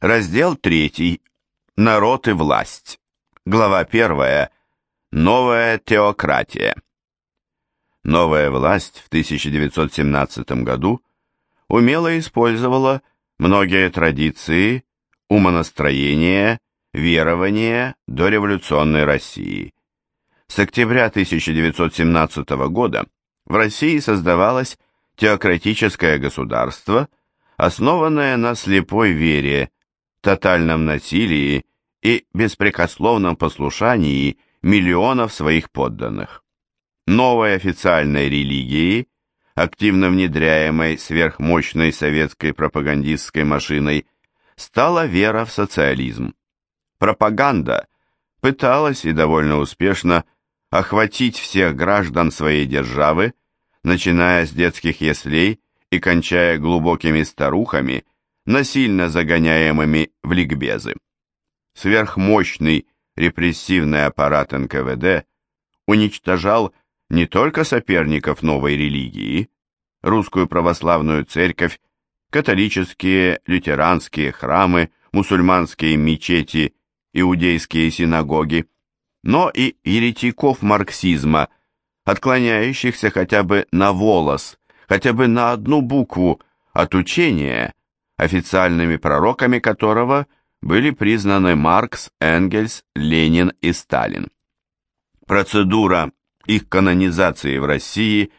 Раздел 3. Народ и власть. Глава 1. Новая теократия. Новая власть в 1917 году умело использовала многие традиции, умонастроения, верования дореволюционной России. С октября 1917 года в России создавалось теократическое государство, основанное на слепой вере, тотальном насилии и беспрекословном послушании миллионов своих подданных. Новой официальной религией, активно внедряемой сверхмощной советской пропагандистской машиной, стала вера в социализм. Пропаганда пыталась и довольно успешно охватить всех граждан своей державы, начиная с детских яслей и кончая глубокими старухами, насильно загоняемыми в ликбезы. Сверхмощный репрессивный аппарат НКВД уничтожал не только соперников новой религии, русскую православную церковь, католические, лютеранские храмы, мусульманские мечети, иудейские синагоги, но и еретиков марксизма, отклоняющихся хотя бы на волос, хотя бы на одну букву от учения, официальными пророками которого были признаны Маркс, Энгельс, Ленин и Сталин. Процедура их канонизации в России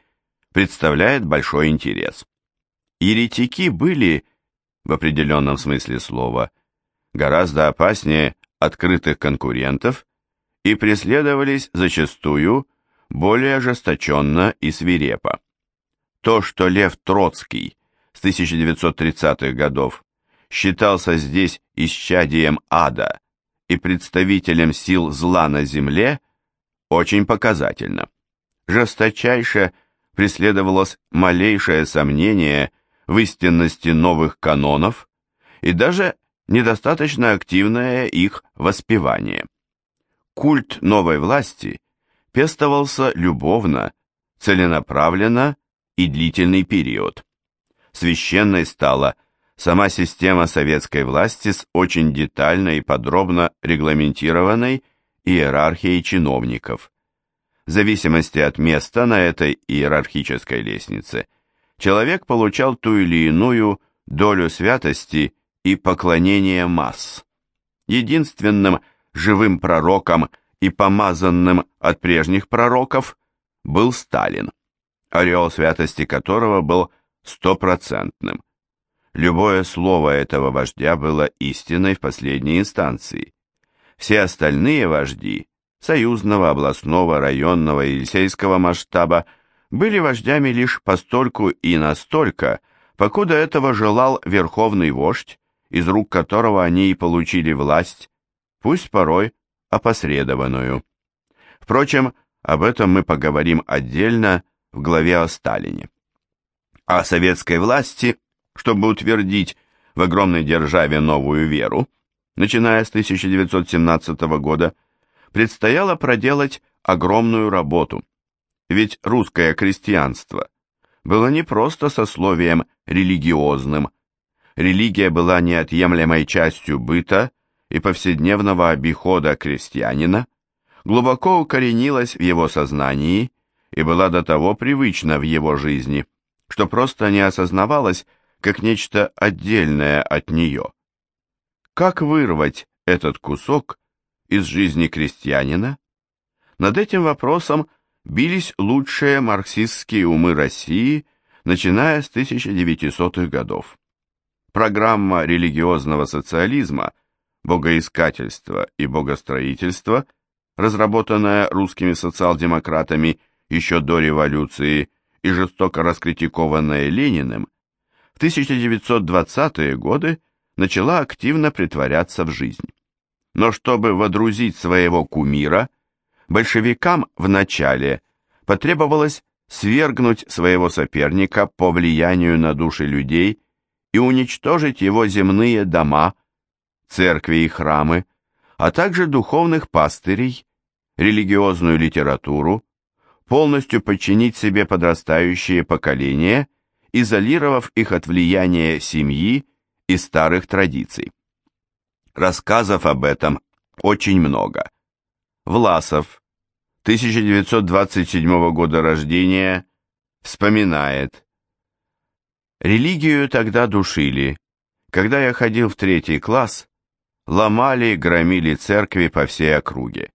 представляет большой интерес. Еретики были, в определенном смысле слова, гораздо опаснее открытых конкурентов и преследовались зачастую более ожесточенно и свирепо. То, что Лев Троцкий с 1930-х годов считался здесь исчадием ада и представителем сил зла на земле, очень показательно. Жесточайше преследовалось малейшее сомнение в истинности новых канонов и даже недостаточно активное их воспевание. Культ новой власти пестовался любовно, целенаправленно и длительный период. Священной стала сама система советской власти с очень детально и подробно регламентированной иерархией чиновников. В зависимости от места на этой иерархической лестнице человек получал ту или иную долю святости и поклонения масс. Единственным живым пророком и помазанным от прежних пророков был Сталин ореол святости которого был стопроцентным. Любое слово этого вождя было истиной в последней инстанции. Все остальные вожди союзного, областного, районного и сельского масштаба были вождями лишь постольку и настолько, покуда этого желал верховный вождь, из рук которого они и получили власть, пусть порой опосредованную. Впрочем, об этом мы поговорим отдельно в главе о Сталине. О советской власти, чтобы утвердить в огромной державе новую веру, начиная с 1917 года, предстояло проделать огромную работу. Ведь русское крестьянство было не просто сословием религиозным. Религия была неотъемлемой частью быта и повседневного обихода крестьянина, глубоко укоренилась в его сознании и была до того привычна в его жизни, что просто не осознавалась как нечто отдельное от нее. Как вырвать этот кусок из жизни крестьянина? Над этим вопросом бились лучшие марксистские умы России, начиная с 1900-х годов. Программа религиозного социализма, богоискательства и богостроительства, разработанная русскими социал-демократами еще до революции и жестоко раскритикованная Лениным, в 1920-е годы начала активно притворяться в жизнь. Но чтобы водрузить своего кумира, большевикам вначале потребовалось свергнуть своего соперника по влиянию на души людей и уничтожить его земные дома, церкви и храмы, а также духовных пастырей, религиозную литературу, полностью подчинить себе подрастающее поколение, изолировав их от влияния семьи и старых традиций. Рассказов об этом очень много. Власов, 1927 года рождения, вспоминает. Религию тогда душили. Когда я ходил в третий класс, ломали, громили церкви по всей округе.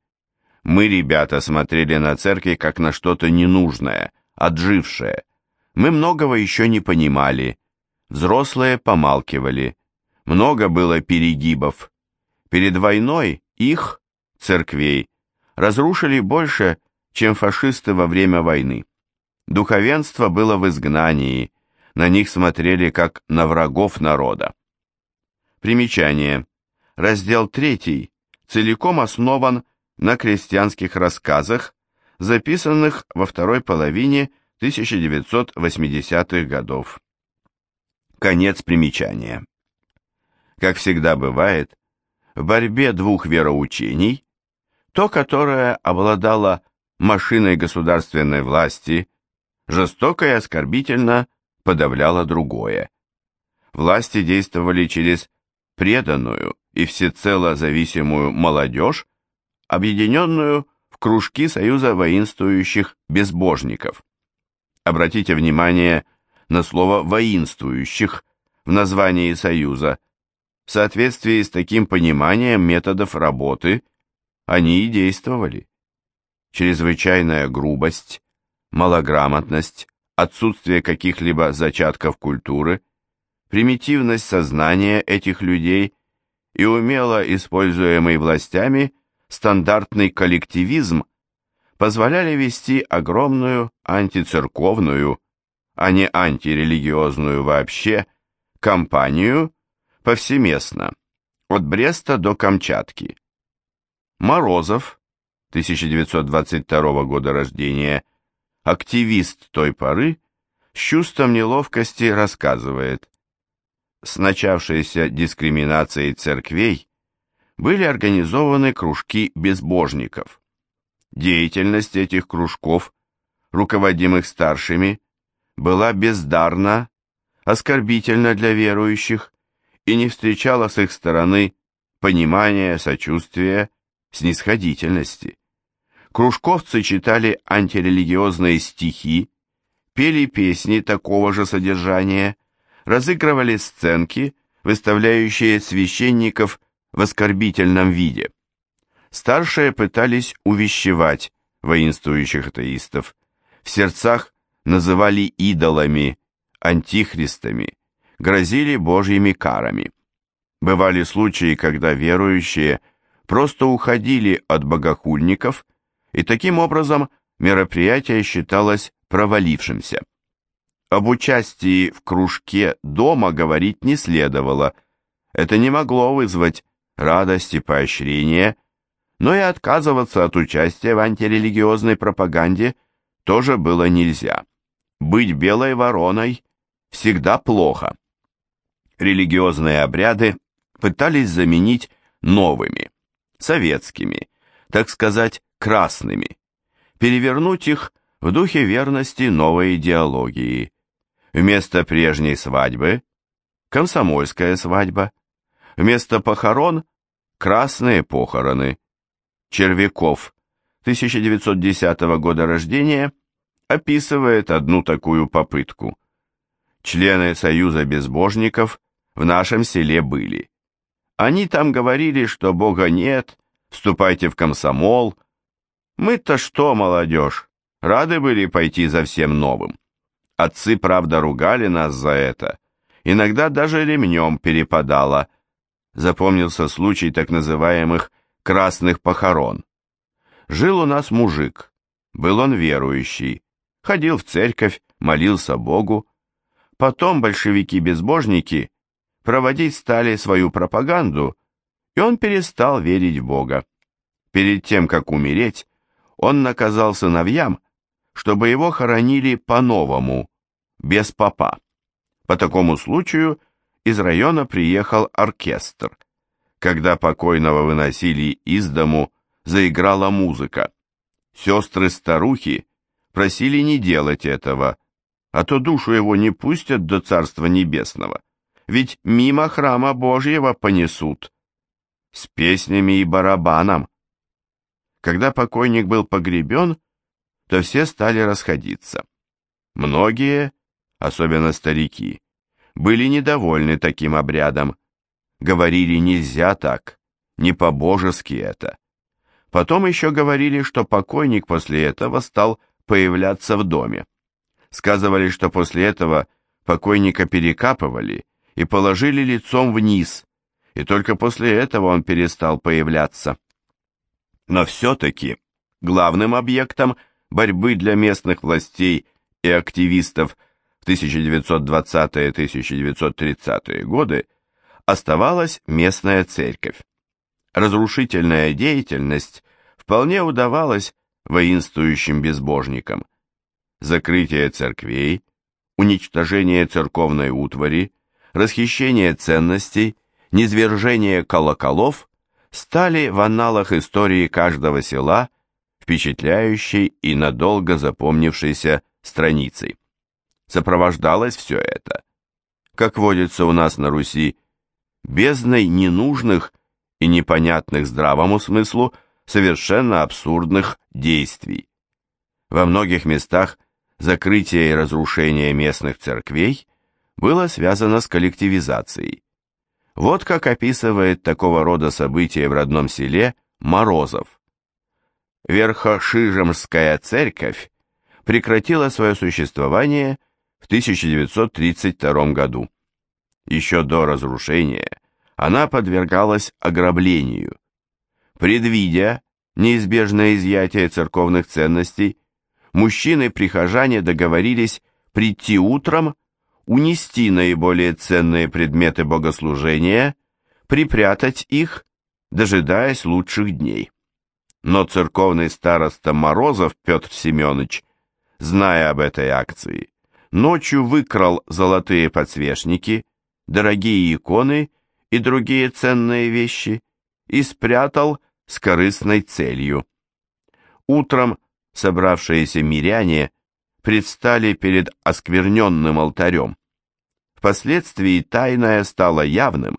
Мы, ребята, смотрели на церкви как на что-то ненужное, отжившее. Мы многого еще не понимали. Взрослые помалкивали. Много было перегибов. Перед войной их, церквей, разрушили больше, чем фашисты во время войны. Духовенство было в изгнании, на них смотрели как на врагов народа. Примечание. Раздел 3 целиком основан на крестьянских рассказах, записанных во второй половине 1980-х годов. Конец примечания. Как всегда бывает, в борьбе двух вероучений, то, которое обладало машиной государственной власти, жестоко и оскорбительно подавляло другое. Власти действовали через преданную и всецело зависимую молодежь, объединенную в кружки Союза воинствующих безбожников. Обратите внимание на слово «воинствующих» в названии Союза. В соответствии с таким пониманием методов работы они и действовали. Чрезвычайная грубость, малограмотность, отсутствие каких-либо зачатков культуры, примитивность сознания этих людей и умело используемый властями стандартный коллективизм позволяли вести огромную антицерковную, а не антирелигиозную вообще, кампанию повсеместно, от Бреста до Камчатки. Морозов, 1922 года рождения, активист той поры, с чувством неловкости рассказывает. С начавшейся дискриминацией церквей были организованы кружки безбожников. Деятельность этих кружков, руководимых старшими, была бездарна, оскорбительна для верующих и не встречала с их стороны понимания, сочувствия, снисходительности. Кружковцы читали антирелигиозные стихи, пели песни такого же содержания, разыгрывали сценки, выставляющие священников в оскорбительном виде. Старшие пытались увещевать воинствующих атеистов, в сердцах называли идолами, антихристами, грозили божьими карами. Бывали случаи, когда верующие просто уходили от богохульников и таким образом мероприятие считалось провалившимся. Об участии в кружке дома говорить не следовало, это не могло вызвать радость и поощрение, но и отказываться от участия в антирелигиозной пропаганде тоже было нельзя. Быть белой вороной всегда плохо. Религиозные обряды пытались заменить новыми, советскими, так сказать, красными, перевернуть их в духе верности новой идеологии. Вместо прежней свадьбы – комсомольская свадьба, вместо похорон – красные похороны. Червяков, 1910 года рождения, описывает одну такую попытку. Члены Союза безбожников в нашем селе были. Они там говорили, что Бога нет, вступайте в комсомол – мы-то что, молодежь, рады были пойти за всем новым. Отцы, правда, ругали нас за это. Иногда даже ремнем перепадало. Запомнился случай так называемых «красных похорон». Жил у нас мужик. Был он верующий. Ходил в церковь, молился Богу. Потом большевики-безбожники проводить стали свою пропаганду, и он перестал верить в Бога. Перед тем, как умереть, он наказал сыновьям, чтобы его хоронили по-новому, без попа. По такому случаю из района приехал оркестр. Когда покойного выносили из дому, заиграла музыка. Сестры-старухи просили не делать этого, а то душу его не пустят до Царства Небесного, ведь мимо храма Божьего понесут. с песнями и барабаном. Когда покойник был погребен, то все стали расходиться. Многие, особенно старики, были недовольны таким обрядом, говорили нельзя так, не по-божески это. Потом еще говорили, что покойник после этого стал появляться в доме. Сказывали, что после этого покойника перекапывали и положили лицом вниз, и только после этого он перестал появляться. Но все-таки главным объектом борьбы для местных властей и активистов в 1920-1930-е годы оставалась местная церковь. Разрушительная деятельность вполне удавалась воинствующим безбожникам. Закрытие церквей, уничтожение церковной утвари, расхищение ценностей, низвержение колоколов стали в анналах истории каждого села впечатляющей и надолго запомнившейся страницей. Сопровождалось все это, как водится у нас на Руси, бездной ненужных и непонятных здравому смыслу совершенно абсурдных действий. Во многих местах закрытие и разрушение местных церквей было связано с коллективизацией. Вот как описывает такого рода события в родном селе Морозов. Верхошижемская церковь прекратила свое существование в 1932 году. Еще до разрушения она подвергалась ограблению. Предвидя неизбежное изъятие церковных ценностей, мужчины-прихожане договорились прийти утром унести наиболее ценные предметы богослужения, припрятать их, дожидаясь лучших дней. Но церковный староста Морозов Петр Семенович, зная об этой акции, ночью выкрал золотые подсвечники, дорогие иконы и другие ценные вещи и спрятал с корыстной целью. Утром собравшиеся миряне предстали перед оскверненным алтарем. Впоследствии тайное стало явным,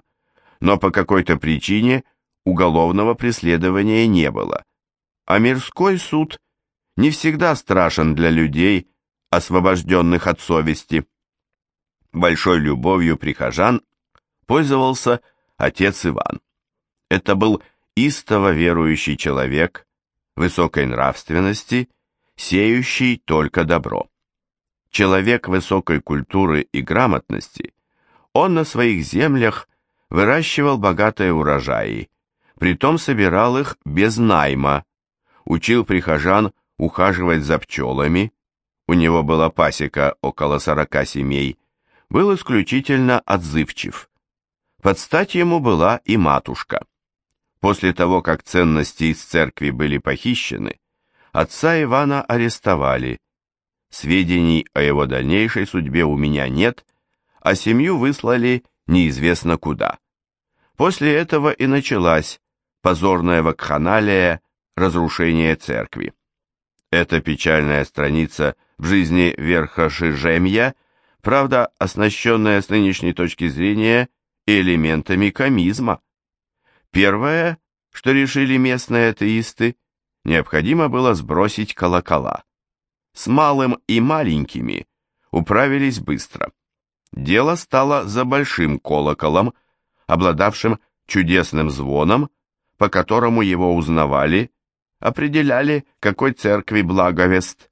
но по какой-то причине уголовного преследования не было, а мирской суд не всегда страшен для людей, освобожденных от совести. Большой любовью прихожан пользовался отец Иван. Это был истово верующий человек, высокой нравственности сеющий только добро. Человек высокой культуры и грамотности, он на своих землях выращивал богатые урожаи, притом собирал их без найма, учил прихожан ухаживать за пчелами, у него была пасека около сорока семей, был исключительно отзывчив. Под стать ему была и матушка. После того, как ценности из церкви были похищены, Отца Ивана арестовали. Сведений о его дальнейшей судьбе у меня нет, а семью выслали неизвестно куда. После этого и началась позорная вакханалия разрушения церкви. Эта печальная страница в жизни Верхошижемья, правда, оснащенная с нынешней точки зрения элементами комизма. Первое, что решили местные атеисты, необходимо было сбросить колокола. С малым и маленькими управились быстро. Дело стало за большим колоколом, обладавшим чудесным звоном, по которому его узнавали, определяли, какой церкви благовест.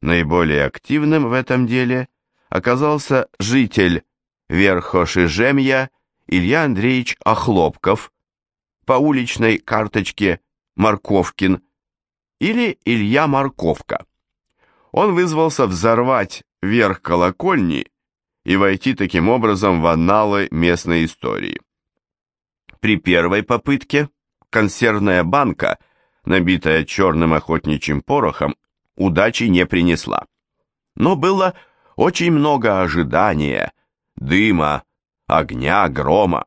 Наиболее активным в этом деле оказался житель Верхошижемья Илья Андреевич Охлопков, по уличной карточке Марковкин, или Илья Морковка. Он вызвался взорвать верх колокольни и войти таким образом в анналы местной истории. При первой попытке консервная банка, набитая черным охотничьим порохом, удачи не принесла. Но было очень много ожидания, дыма, огня, грома.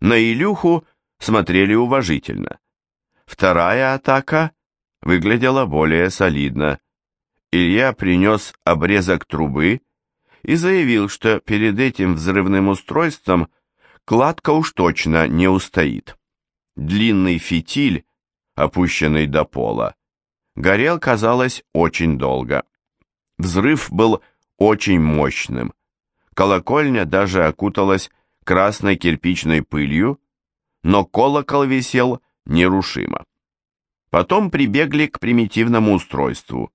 На Илюху смотрели уважительно. Вторая атака выглядела более солидно. Илья принес обрезок трубы и заявил, что перед этим взрывным устройством кладка уж точно не устоит. Длинный фитиль, опущенный до пола, горел, казалось, очень долго. Взрыв был очень мощным. Колокольня даже окуталась красной кирпичной пылью, но колокол висел нерушимо. Потом прибегли к примитивному устройству.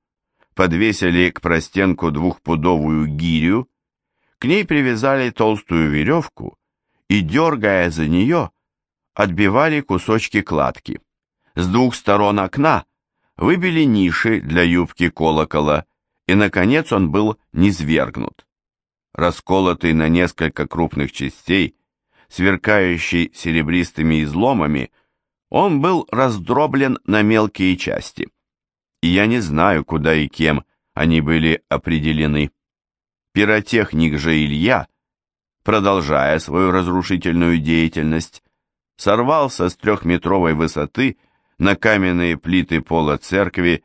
Подвесили к простенку двухпудовую гирю, к ней привязали толстую веревку и, дергая за нее, отбивали кусочки кладки. С двух сторон окна выбили ниши для юбки колокола, и, наконец, он был низвергнут. Расколотый на несколько крупных частей, сверкающий серебристыми изломами, он был раздроблен на мелкие части. И я не знаю, куда и кем они были определены. Пиротехник же Илья, продолжая свою разрушительную деятельность, сорвался с трехметровой высоты на каменные плиты пола церкви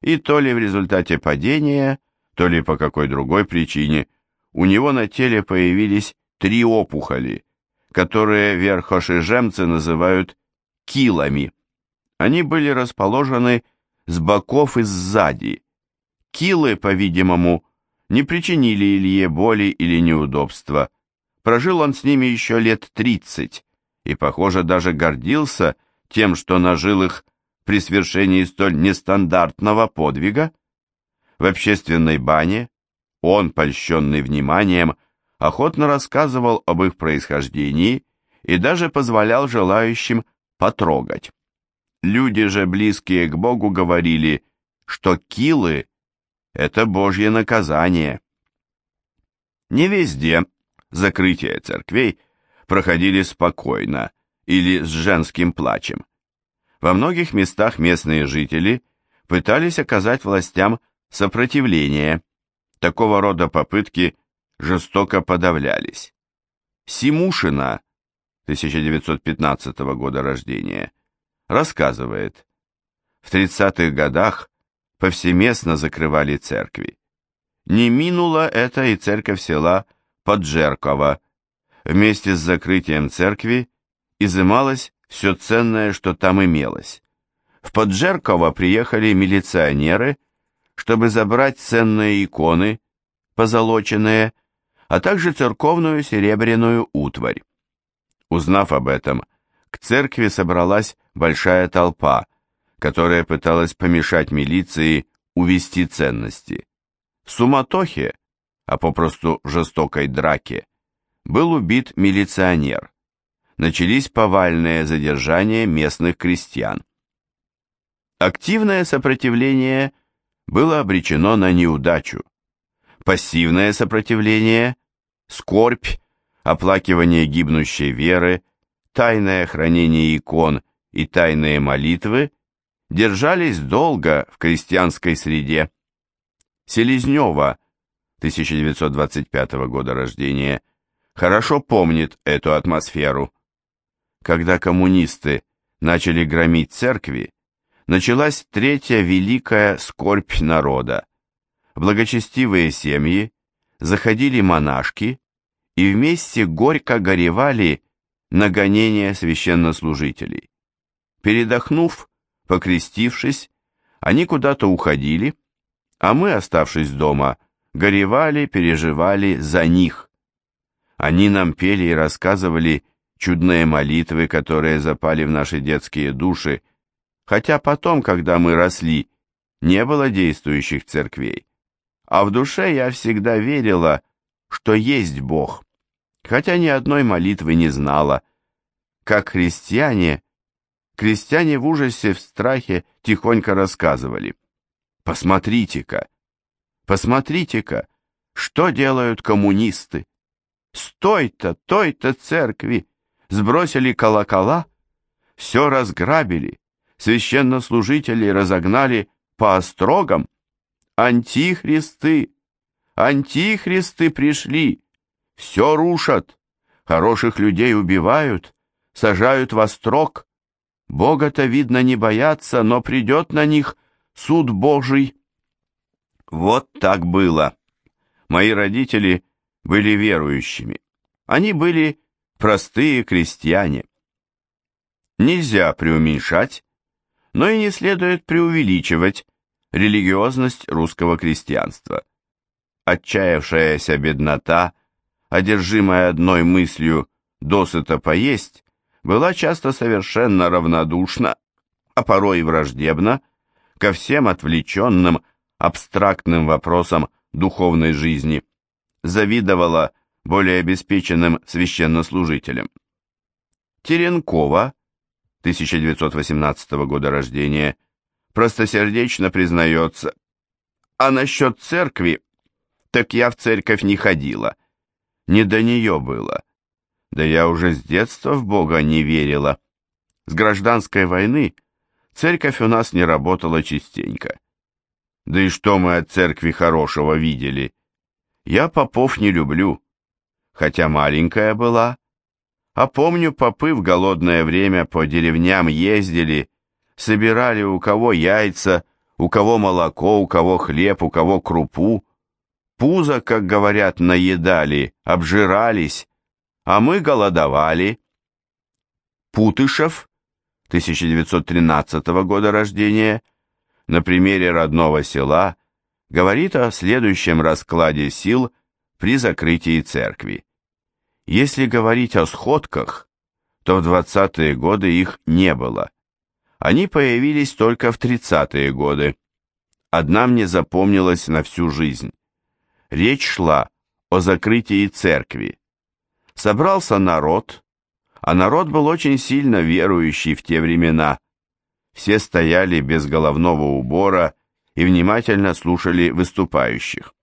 и то ли в результате падения, то ли по какой другой причине, у него на теле появились три опухоли, которые верхошижемцы называют килами. Они были расположены с боков и сзади. Килы, по-видимому, не причинили Илье боли или неудобства. Прожил он с ними еще лет тридцать, и, похоже, даже гордился тем, что нажил их при свершении столь нестандартного подвига. В общественной бане он, польщенный вниманием, охотно рассказывал об их происхождении и даже позволял желающим потрогать. Люди же, близкие к Богу, говорили, что килы — это Божье наказание. Не везде закрытия церквей проходили спокойно или с женским плачем. Во многих местах местные жители пытались оказать властям сопротивление. Такого рода попытки жестоко подавлялись. Симушина, 1915 года рождения, рассказывает, в 30-х годах повсеместно закрывали церкви. Не минуло это и церковь села Поджерково, Вместе с закрытием церкви изымалось все ценное, что там имелось. В Поджерково приехали милиционеры, чтобы забрать ценные иконы, позолоченные, а также церковную серебряную утварь. Узнав об этом, к церкви собралась большая толпа, которая пыталась помешать милиции увести ценности. В суматохе, а попросту жестокой драке, был убит милиционер. Начались повальные задержания местных крестьян. Активное сопротивление было обречено на неудачу. Пассивное сопротивление, скорбь, оплакивание гибнущей веры, тайное хранение икон и тайные молитвы держались долго в крестьянской среде. Селезнева, 1925 года рождения, хорошо помнит эту атмосферу. Когда коммунисты начали громить церкви, началась третья великая скорбь народа. Благочестивые семьи заходили монашки и вместе горько горевали на гонение священнослужителей. Передохнув, покрестившись, они куда-то уходили, а мы, оставшись дома, горевали, переживали за них. Они нам пели и рассказывали чудные молитвы, которые запали в наши детские души, хотя потом, когда мы росли, не было действующих церквей. А в душе я всегда верила, что есть Бог, хотя ни одной молитвы не знала. Как христиане, крестьяне в ужасе, в страхе тихонько рассказывали. «Посмотрите-ка, посмотрите-ка, что делают коммунисты!» с той-то, той-то церкви сбросили колокола, все разграбили, священнослужителей разогнали по острогам. Антихристы, антихристы пришли, все рушат, хороших людей убивают, сажают во строк. Бога-то, видно, не боятся, но придет на них суд Божий. Вот так было. Мои родители были верующими. Они были простые крестьяне. Нельзя преуменьшать, но и не следует преувеличивать религиозность русского крестьянства. Отчаявшаяся беднота, одержимая одной мыслью «досыта поесть», была часто совершенно равнодушна, а порой и враждебна, ко всем отвлеченным, абстрактным вопросам духовной жизни, завидовала более обеспеченным священнослужителям. Теренкова, 1918 года рождения, простосердечно признается, а насчет церкви, так я в церковь не ходила, не до нее было. Да я уже с детства в Бога не верила. С гражданской войны церковь у нас не работала частенько. Да и что мы от церкви хорошего видели? Я попов не люблю, хотя маленькая была. А помню, попы в голодное время по деревням ездили, собирали у кого яйца, у кого молоко, у кого хлеб, у кого крупу. Пузо, как говорят, наедали, обжирались, а мы голодовали. Путышев, 1913 года рождения, на примере родного села, говорит о следующем раскладе сил при закрытии церкви. Если говорить о сходках, то в 20-е годы их не было. Они появились только в 30-е годы. Одна мне запомнилась на всю жизнь. Речь шла о закрытии церкви собрался народ, а народ был очень сильно верующий в те времена. Все стояли без головного убора и внимательно слушали выступающих.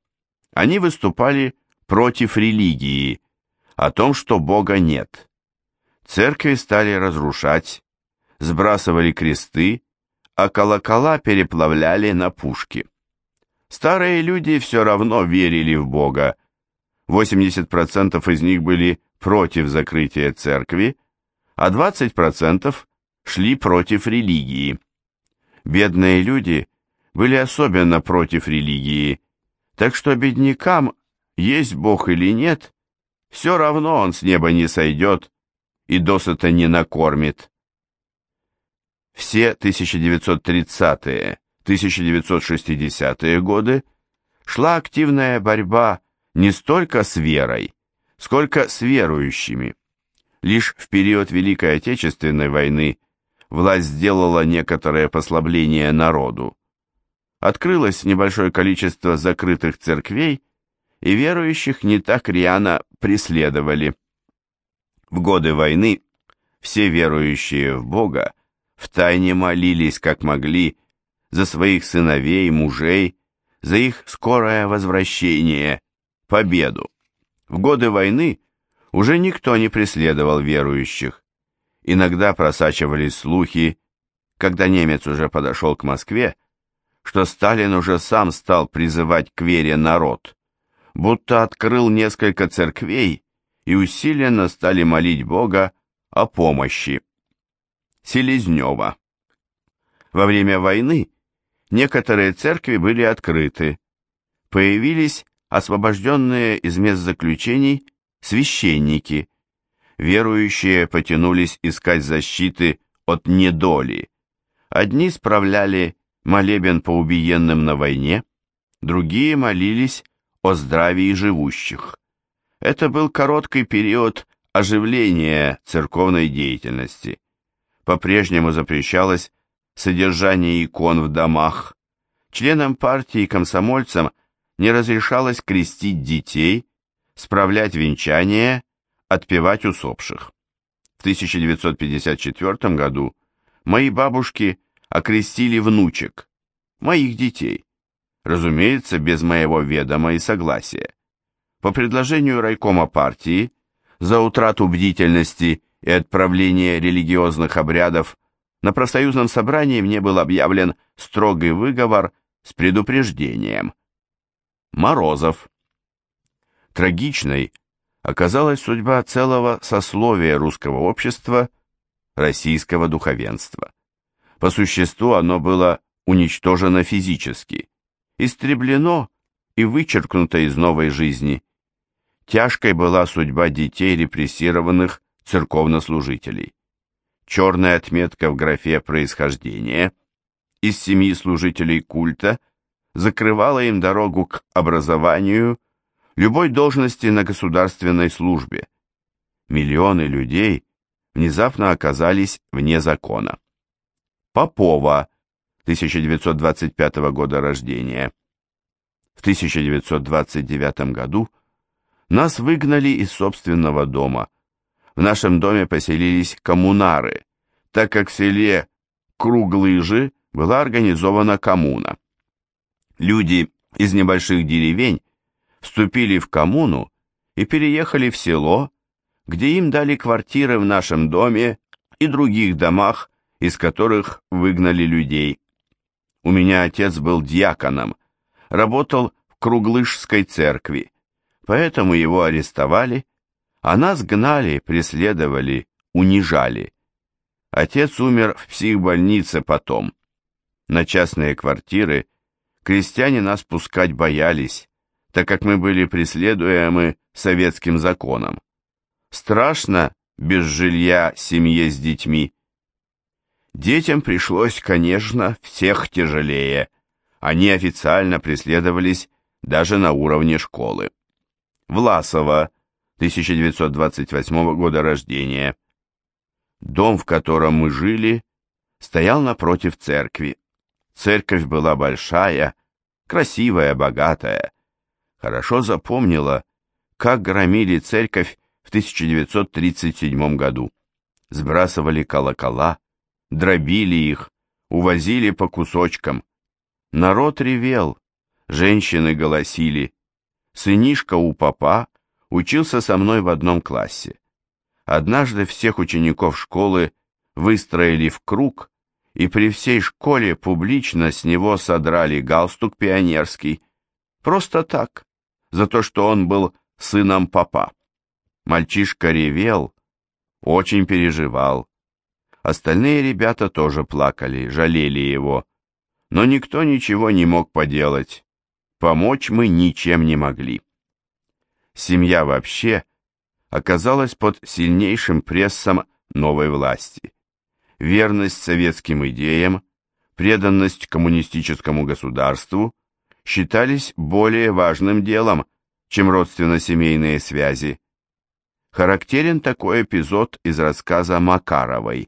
Они выступали против религии, о том, что Бога нет. Церкви стали разрушать, сбрасывали кресты, а колокола переплавляли на пушки. Старые люди все равно верили в Бога, 80% из них были против закрытия церкви, а 20% шли против религии. Бедные люди были особенно против религии, так что беднякам, есть Бог или нет, все равно он с неба не сойдет и досыта не накормит. Все 1930-е, 1960-е годы шла активная борьба не столько с верой, сколько с верующими. Лишь в период Великой Отечественной войны власть сделала некоторое послабление народу. Открылось небольшое количество закрытых церквей, и верующих не так рьяно преследовали. В годы войны все верующие в Бога втайне молились, как могли, за своих сыновей, мужей, за их скорое возвращение победу. В годы войны уже никто не преследовал верующих. Иногда просачивались слухи, когда немец уже подошел к Москве, что Сталин уже сам стал призывать к вере народ, будто открыл несколько церквей и усиленно стали молить Бога о помощи. Селезнева. Во время войны некоторые церкви были открыты, появились освобожденные из мест заключений священники, верующие потянулись искать защиты от недоли. Одни справляли молебен по убиенным на войне, другие молились о здравии живущих. Это был короткий период оживления церковной деятельности. По-прежнему запрещалось содержание икон в домах. Членам партии и комсомольцам – не разрешалось крестить детей, справлять венчания, отпевать усопших. В 1954 году мои бабушки окрестили внучек, моих детей, разумеется, без моего ведома и согласия. По предложению райкома партии, за утрату бдительности и отправление религиозных обрядов на профсоюзном собрании мне был объявлен строгий выговор с предупреждением – Морозов. Трагичной оказалась судьба целого сословия русского общества, российского духовенства. По существу оно было уничтожено физически, истреблено и вычеркнуто из новой жизни. Тяжкой была судьба детей репрессированных церковнослужителей. черная отметка в графе «Происхождение» из семьи служителей культа закрывала им дорогу к образованию, любой должности на государственной службе. Миллионы людей внезапно оказались вне закона. Попова, 1925 года рождения. В 1929 году нас выгнали из собственного дома. В нашем доме поселились коммунары, так как в селе Круглыжи была организована коммуна. Люди из небольших деревень вступили в коммуну и переехали в село, где им дали квартиры в нашем доме и других домах, из которых выгнали людей. У меня отец был диаконом, работал в Круглышской церкви, поэтому его арестовали, а нас гнали, преследовали, унижали. Отец умер в психбольнице потом. На частные квартиры крестьяне нас пускать боялись, так как мы были преследуемы советским законом. Страшно без жилья семье с детьми. Детям пришлось, конечно, всех тяжелее. Они официально преследовались даже на уровне школы. Власова, 1928 года рождения. Дом, в котором мы жили, стоял напротив церкви. Церковь была большая, красивая, богатая. Хорошо запомнила, как громили церковь в 1937 году. Сбрасывали колокола, дробили их, увозили по кусочкам. Народ ревел, женщины голосили. Сынишка у папа учился со мной в одном классе. Однажды всех учеников школы выстроили в круг, и при всей школе публично с него содрали галстук пионерский. Просто так, за то, что он был сыном папа. Мальчишка ревел, очень переживал. Остальные ребята тоже плакали, жалели его. Но никто ничего не мог поделать. Помочь мы ничем не могли. Семья вообще оказалась под сильнейшим прессом новой власти. Верность советским идеям, преданность коммунистическому государству считались более важным делом, чем родственно-семейные связи. Характерен такой эпизод из рассказа Макаровой,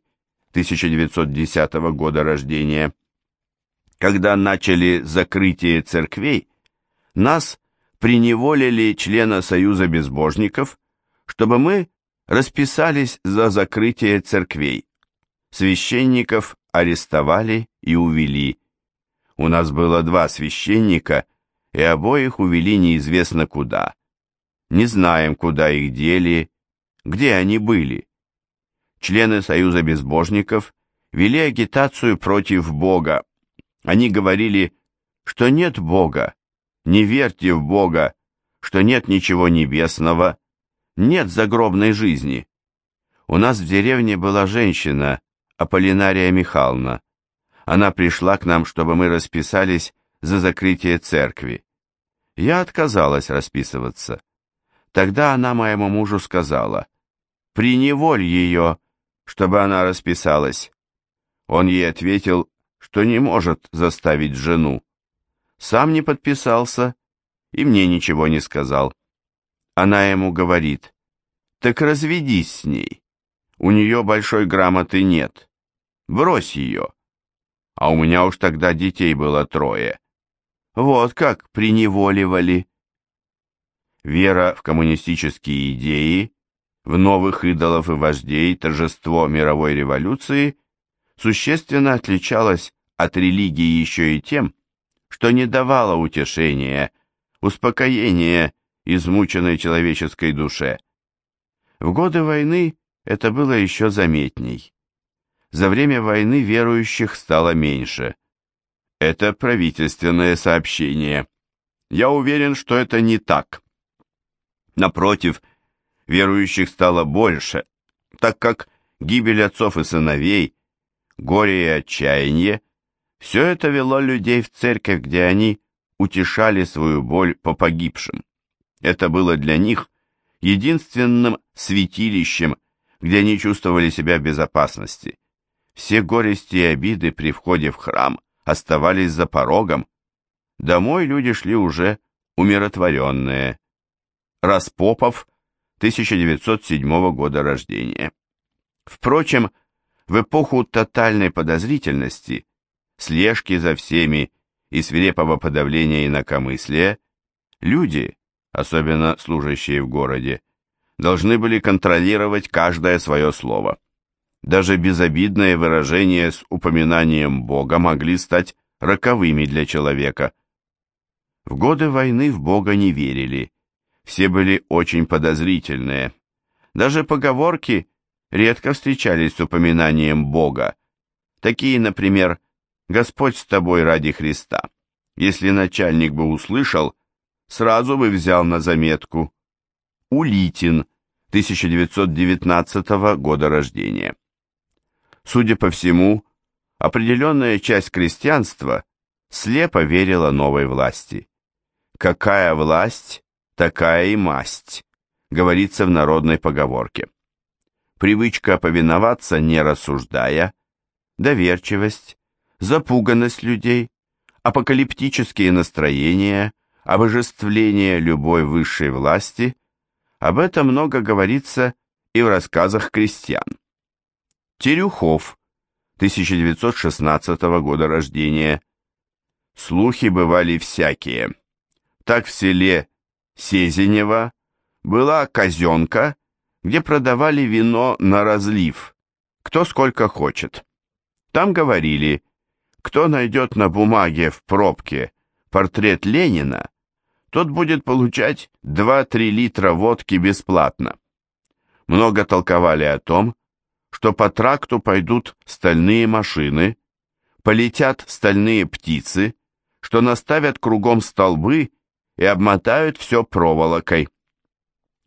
1910 года рождения. Когда начали закрытие церквей, нас приневолили члена Союза безбожников, чтобы мы расписались за закрытие церквей. Священников арестовали и увели. У нас было два священника, и обоих увели неизвестно куда. Не знаем, куда их дели, где они были. Члены Союза безбожников вели агитацию против Бога. Они говорили, что нет Бога, не верьте в Бога, что нет ничего небесного, нет загробной жизни. У нас в деревне была женщина, Аполлинария Михайловна. Она пришла к нам, чтобы мы расписались за закрытие церкви. Я отказалась расписываться. Тогда она моему мужу сказала, приневоль ее, чтобы она расписалась. Он ей ответил, что не может заставить жену. Сам не подписался и мне ничего не сказал. Она ему говорит, так разведись с ней. У нее большой грамоты нет. Брось ее. А у меня уж тогда детей было трое. Вот как приневоливали. Вера в коммунистические идеи в новых идолов и вождей торжество мировой революции существенно отличалось от религии еще и тем, что не давало утешения, успокоения измученной человеческой душе. В годы войны это было еще заметней. За время войны верующих стало меньше. Это правительственное сообщение. Я уверен, что это не так. Напротив, верующих стало больше, так как гибель отцов и сыновей, горе и отчаяние, все это вело людей в церковь, где они утешали свою боль по погибшим. Это было для них единственным святилищем, где они чувствовали себя в безопасности. Все горести и обиды при входе в храм оставались за порогом. Домой люди шли уже умиротворенные. Распопов, 1907 года рождения. Впрочем, в эпоху тотальной подозрительности, слежки за всеми и свирепого подавления инакомыслия, люди, особенно служащие в городе, должны были контролировать каждое свое слово. Даже безобидные выражения с упоминанием Бога могли стать роковыми для человека. В годы войны в Бога не верили, все были очень подозрительные. Даже поговорки редко встречались с упоминанием Бога. Такие, например, «Господь с тобой ради Христа». Если начальник бы услышал, сразу бы взял на заметку. Улитин, 1919 года рождения. Судя по всему, определенная часть крестьянства слепо верила новой власти. Какая власть, такая и масть, говорится в народной поговорке. Привычка повиноваться, не рассуждая, доверчивость, запуганность людей, апокалиптические настроения, обожествление любой высшей власти, об этом много говорится и в рассказах крестьян. Терюхов, 1916 года рождения. Слухи бывали всякие. Так в селе Сезенева была казенка, где продавали вино на разлив, кто сколько хочет. Там говорили, кто найдет на бумаге в пробке портрет Ленина, тот будет получать 2-3 литра водки бесплатно. Много толковали о том, что по тракту пойдут стальные машины, полетят стальные птицы, что наставят кругом столбы и обмотают все проволокой.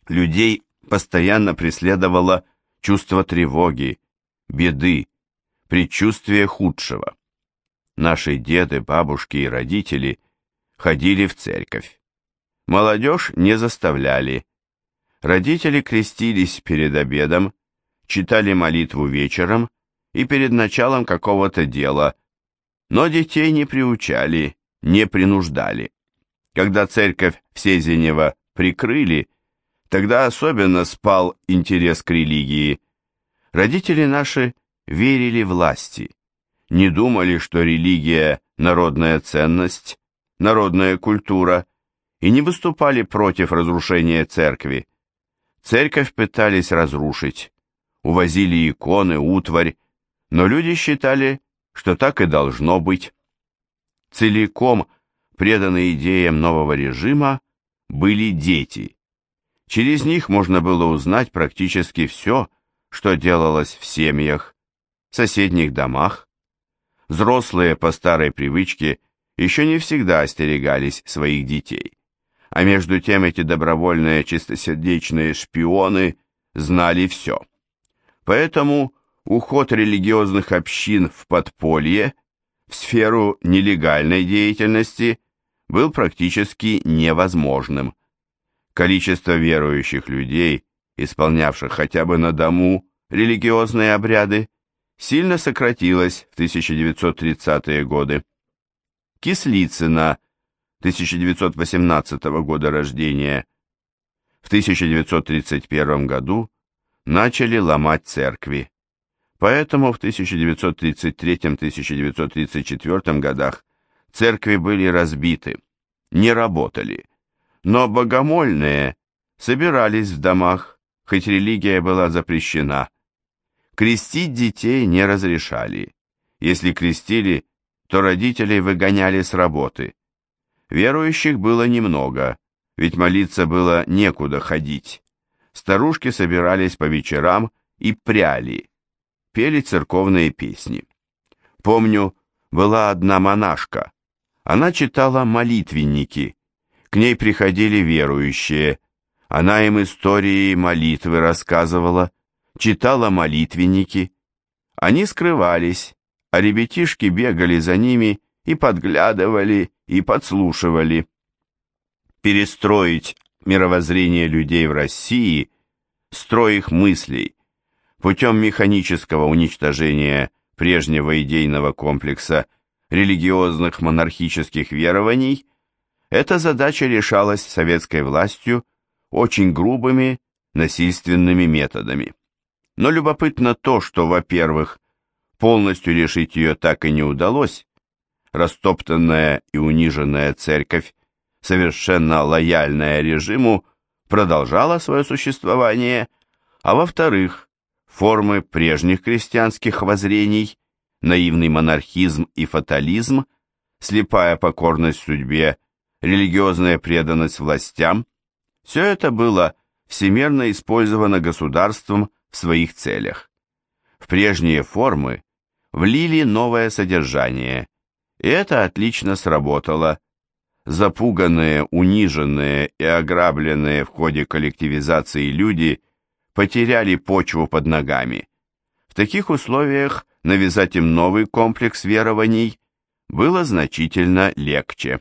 Людей постоянно преследовало чувство тревоги, беды, предчувствие худшего. Наши деды, бабушки и родители ходили в церковь. Молодежь не заставляли. Родители крестились перед обедом, читали молитву вечером и перед началом какого-то дела, но детей не приучали, не принуждали. Когда церковь в Сезенево прикрыли, тогда особенно спал интерес к религии. Родители наши верили власти, не думали, что религия – народная ценность, народная культура, и не выступали против разрушения церкви. Церковь пытались разрушить, увозили иконы, утварь, но люди считали, что так и должно быть. Целиком – преданы идеям нового режима, были дети. Через них можно было узнать практически все, что делалось в семьях, соседних домах. Взрослые по старой привычке еще не всегда остерегались своих детей. А между тем эти добровольные чистосердечные шпионы знали все. Поэтому уход религиозных общин в подполье, в сферу нелегальной деятельности – был практически невозможным. Количество верующих людей, исполнявших хотя бы на дому религиозные обряды, сильно сократилось в 1930-е годы. Кислицына, 1918 года рождения, в 1931 году начали ломать церкви. Поэтому в 1933-1934 годах церкви были разбиты, не работали, но богомольные собирались в домах, хоть религия была запрещена. Крестить детей не разрешали. Если крестили, то родителей выгоняли с работы. Верующих было немного, ведь молиться было некуда ходить. Старушки собирались по вечерам и пряли, пели церковные песни. Помню, была одна монашка, она читала молитвенники. К ней приходили верующие. Она им истории молитвы рассказывала, читала молитвенники. Они скрывались, а ребятишки бегали за ними и подглядывали, и подслушивали. Перестроить мировоззрение людей в России, строй их мыслей, путем механического уничтожения прежнего идейного комплекса религиозных монархических верований, эта задача решалась советской властью очень грубыми насильственными методами. Но любопытно то, что, во-первых, полностью решить ее так и не удалось, растоптанная и униженная церковь, совершенно лояльная режиму, продолжала свое существование, а во-вторых, формы прежних крестьянских воззрений, наивный монархизм и фатализм, слепая покорность судьбе, религиозная преданность властям, все это было всемерно использовано государством в своих целях. В прежние формы влили новое содержание, и это отлично сработало. Запуганные, униженные и ограбленные в ходе коллективизации люди потеряли почву под ногами. В таких условиях навязать им новый комплекс верований было значительно легче.